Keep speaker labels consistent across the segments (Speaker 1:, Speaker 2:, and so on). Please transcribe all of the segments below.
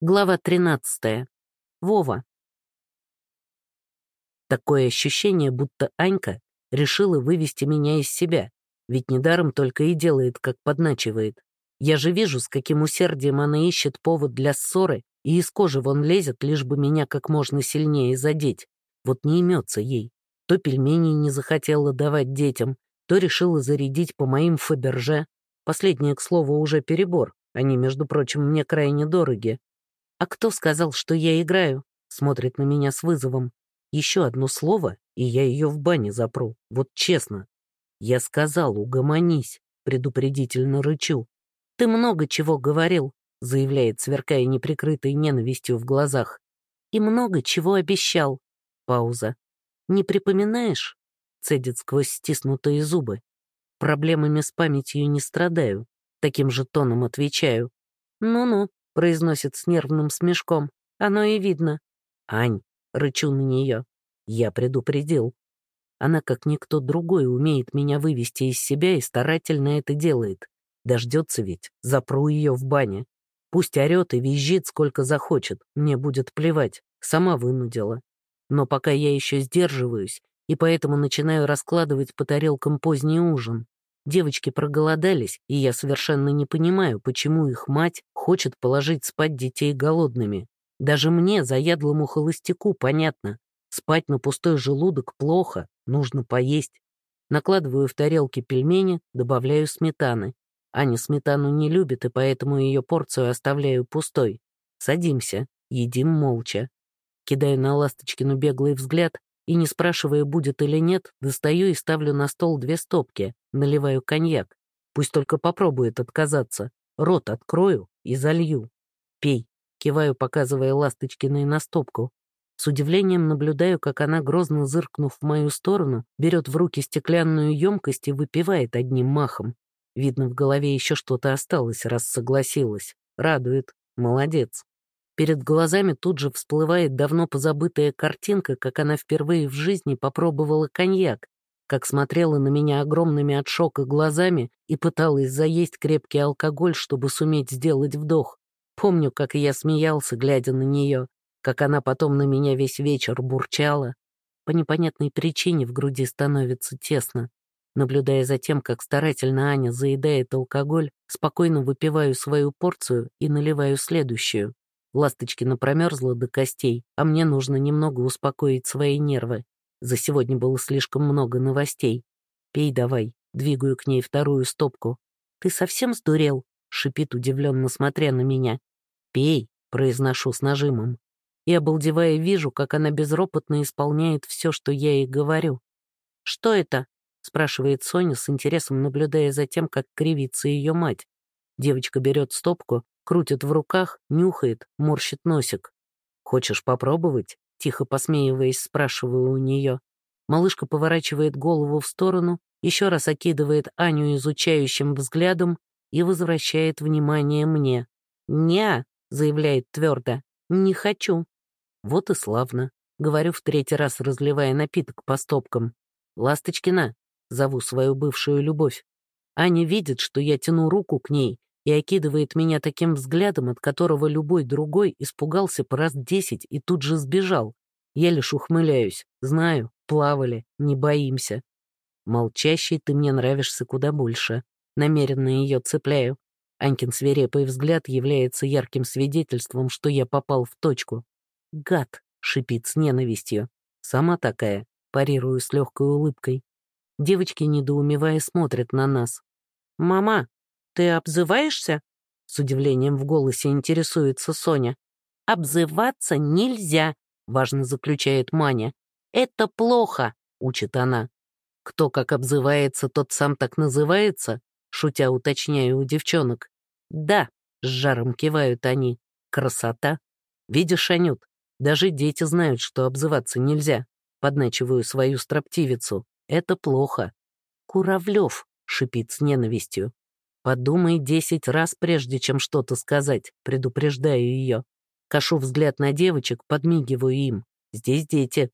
Speaker 1: Глава 13. Вова. Такое ощущение, будто Анька решила вывести меня из себя, ведь недаром только и делает, как подначивает. Я же вижу, с каким усердием она ищет повод для ссоры и из кожи вон лезет, лишь бы меня как можно сильнее задеть. Вот не имется ей. То пельмени не захотела давать детям, то решила зарядить по моим Фаберже. Последнее, к слову, уже перебор. Они, между прочим, мне крайне дороги. «А кто сказал, что я играю?» Смотрит на меня с вызовом. Еще одно слово, и я ее в бане запру. Вот честно. Я сказал, угомонись, предупредительно рычу. «Ты много чего говорил», — заявляет, сверкая неприкрытой ненавистью в глазах. «И много чего обещал». Пауза. «Не припоминаешь?» — цедит сквозь стиснутые зубы. «Проблемами с памятью не страдаю». Таким же тоном отвечаю. «Ну-ну, произносит с нервным смешком. Оно и видно. «Ань», — рычу на нее, — «я предупредил». Она, как никто другой, умеет меня вывести из себя и старательно это делает. Дождется ведь, запру ее в бане. Пусть орет и визжит, сколько захочет, мне будет плевать, сама вынудила. Но пока я еще сдерживаюсь, и поэтому начинаю раскладывать по тарелкам поздний ужин. Девочки проголодались, и я совершенно не понимаю, почему их мать хочет положить спать детей голодными. Даже мне, заядлому холостяку, понятно. Спать на пустой желудок плохо, нужно поесть. Накладываю в тарелки пельмени, добавляю сметаны. Аня сметану не любит, и поэтому ее порцию оставляю пустой. Садимся, едим молча. Кидаю на Ласточкину беглый взгляд, и, не спрашивая, будет или нет, достаю и ставлю на стол две стопки, наливаю коньяк. Пусть только попробует отказаться. Рот открою и залью. Пей. Киваю, показывая Ласточкиной на стопку. С удивлением наблюдаю, как она, грозно зыркнув в мою сторону, берет в руки стеклянную емкость и выпивает одним махом. Видно, в голове еще что-то осталось, раз согласилась. Радует. Молодец. Перед глазами тут же всплывает давно позабытая картинка, как она впервые в жизни попробовала коньяк, как смотрела на меня огромными от шока глазами и пыталась заесть крепкий алкоголь, чтобы суметь сделать вдох. Помню, как я смеялся, глядя на нее, как она потом на меня весь вечер бурчала. По непонятной причине в груди становится тесно. Наблюдая за тем, как старательно Аня заедает алкоголь, спокойно выпиваю свою порцию и наливаю следующую. Ласточкина промерзла до костей, а мне нужно немного успокоить свои нервы. За сегодня было слишком много новостей. Пей давай, двигаю к ней вторую стопку. Ты совсем сдурел? шипит удивленно, смотря на меня. Пей, произношу с нажимом. И, обалдевая, вижу, как она безропотно исполняет все, что я ей говорю. «Что это?» — спрашивает Соня с интересом, наблюдая за тем, как кривится ее мать. Девочка берет стопку, крутит в руках, нюхает, морщит носик. «Хочешь попробовать?» — тихо посмеиваясь, спрашиваю у нее. Малышка поворачивает голову в сторону, еще раз окидывает Аню изучающим взглядом и возвращает внимание мне. «Не», — заявляет твердо, — «не хочу». Вот и славно, — говорю в третий раз, разливая напиток по стопкам. «Ласточкина», — зову свою бывшую любовь. Аня видит, что я тяну руку к ней, и окидывает меня таким взглядом, от которого любой другой испугался по раз десять и тут же сбежал. Я лишь ухмыляюсь. Знаю, плавали, не боимся. Молчащий ты мне нравишься куда больше. Намеренно ее цепляю. Анькин свирепый взгляд является ярким свидетельством, что я попал в точку. «Гад!» — шипит с ненавистью. «Сама такая», — парирую с легкой улыбкой. Девочки, недоумевая, смотрят на нас. «Мама!» Ты обзываешься?» С удивлением в голосе интересуется Соня. «Обзываться нельзя», — важно заключает Маня. «Это плохо», — учит она. «Кто как обзывается, тот сам так называется?» Шутя уточняю у девчонок. «Да», — с жаром кивают они. «Красота». «Видишь, Анют, даже дети знают, что обзываться нельзя». Подначиваю свою строптивицу. «Это плохо». «Куравлев», — шипит с ненавистью. Подумай десять раз, прежде чем что-то сказать, предупреждаю ее. Кашу взгляд на девочек, подмигиваю им. Здесь дети.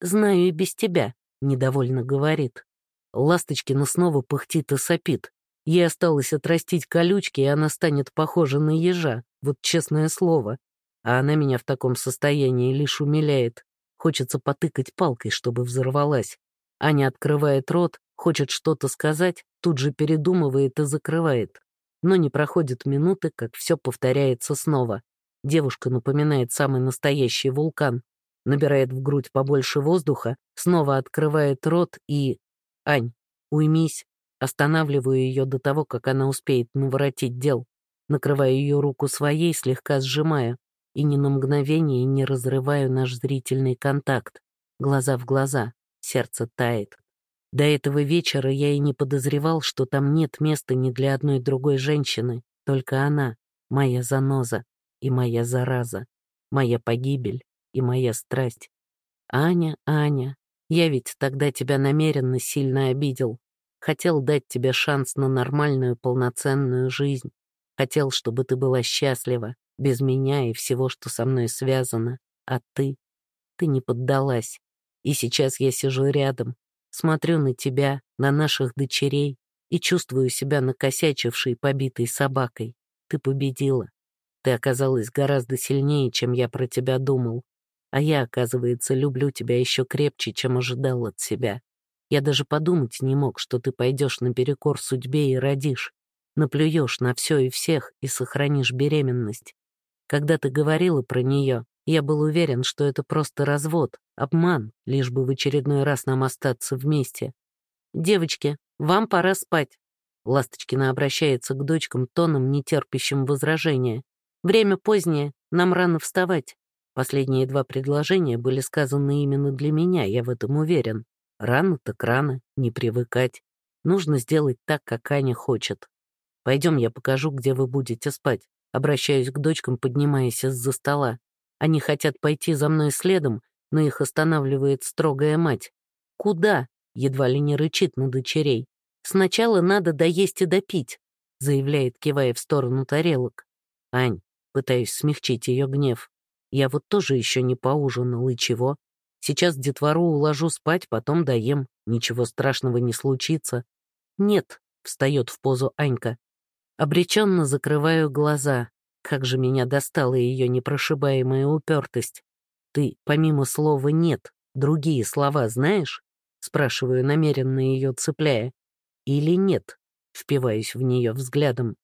Speaker 1: Знаю и без тебя, недовольно говорит. Ласточкина снова пыхтит и сопит. Ей осталось отрастить колючки, и она станет похожа на ежа. Вот честное слово. А она меня в таком состоянии лишь умиляет. Хочется потыкать палкой, чтобы взорвалась. Аня открывает рот, хочет что-то сказать, тут же передумывает и закрывает. Но не проходит минуты, как все повторяется снова. Девушка напоминает самый настоящий вулкан. Набирает в грудь побольше воздуха, снова открывает рот и... «Ань, уймись». Останавливаю ее до того, как она успеет наворотить дел. Накрываю ее руку своей, слегка сжимая, и ни на мгновение не разрываю наш зрительный контакт. Глаза в глаза, сердце тает. До этого вечера я и не подозревал, что там нет места ни для одной другой женщины, только она, моя заноза и моя зараза, моя погибель и моя страсть. Аня, Аня, я ведь тогда тебя намеренно сильно обидел. Хотел дать тебе шанс на нормальную полноценную жизнь. Хотел, чтобы ты была счастлива, без меня и всего, что со мной связано. А ты? Ты не поддалась. И сейчас я сижу рядом, смотрю на тебя, на наших дочерей и чувствую себя накосячившей, побитой собакой. Ты победила. Ты оказалась гораздо сильнее, чем я про тебя думал. А я, оказывается, люблю тебя еще крепче, чем ожидал от себя. Я даже подумать не мог, что ты пойдешь наперекор судьбе и родишь наплюешь на все и всех и сохранишь беременность. Когда ты говорила про нее, я был уверен, что это просто развод, обман, лишь бы в очередной раз нам остаться вместе. «Девочки, вам пора спать». Ласточкина обращается к дочкам тоном, нетерпящим возражения. «Время позднее, нам рано вставать». Последние два предложения были сказаны именно для меня, я в этом уверен. Рано так рано, не привыкать. Нужно сделать так, как Аня хочет. Пойдем, я покажу, где вы будете спать. Обращаюсь к дочкам, поднимаясь из-за стола. Они хотят пойти за мной следом, но их останавливает строгая мать. «Куда?» — едва ли не рычит на дочерей. «Сначала надо доесть и допить», — заявляет, кивая в сторону тарелок. «Ань», — пытаюсь смягчить ее гнев, «я вот тоже еще не поужинал, и чего? Сейчас детвору уложу спать, потом доем, ничего страшного не случится». «Нет», — встает в позу Анька, Обреченно закрываю глаза. Как же меня достала ее непрошибаемая упертость. Ты, помимо слова «нет», другие слова знаешь? Спрашиваю, намеренно ее цепляя. Или нет? Впиваюсь в нее взглядом.